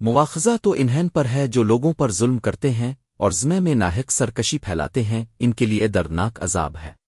مواخذہ تو انہین پر ہے جو لوگوں پر ظلم کرتے ہیں اور زمے میں ناحق سرکشی پھیلاتے ہیں، ان کے لیے دردناک عذاب ہے۔